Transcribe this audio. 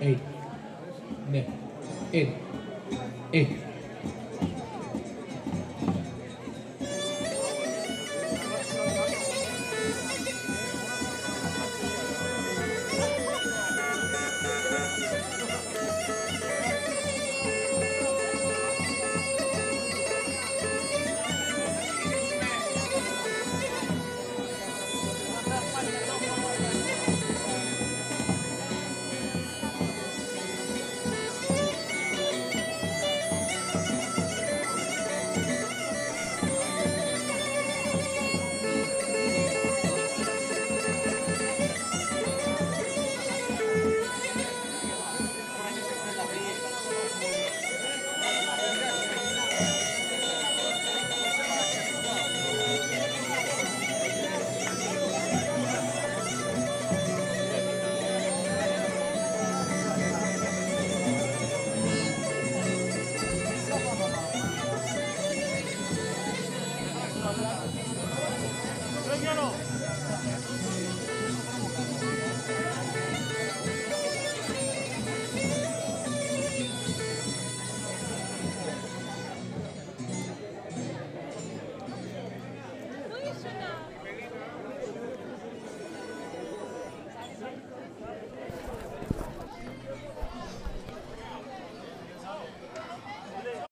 Eight, nine, eight, eight.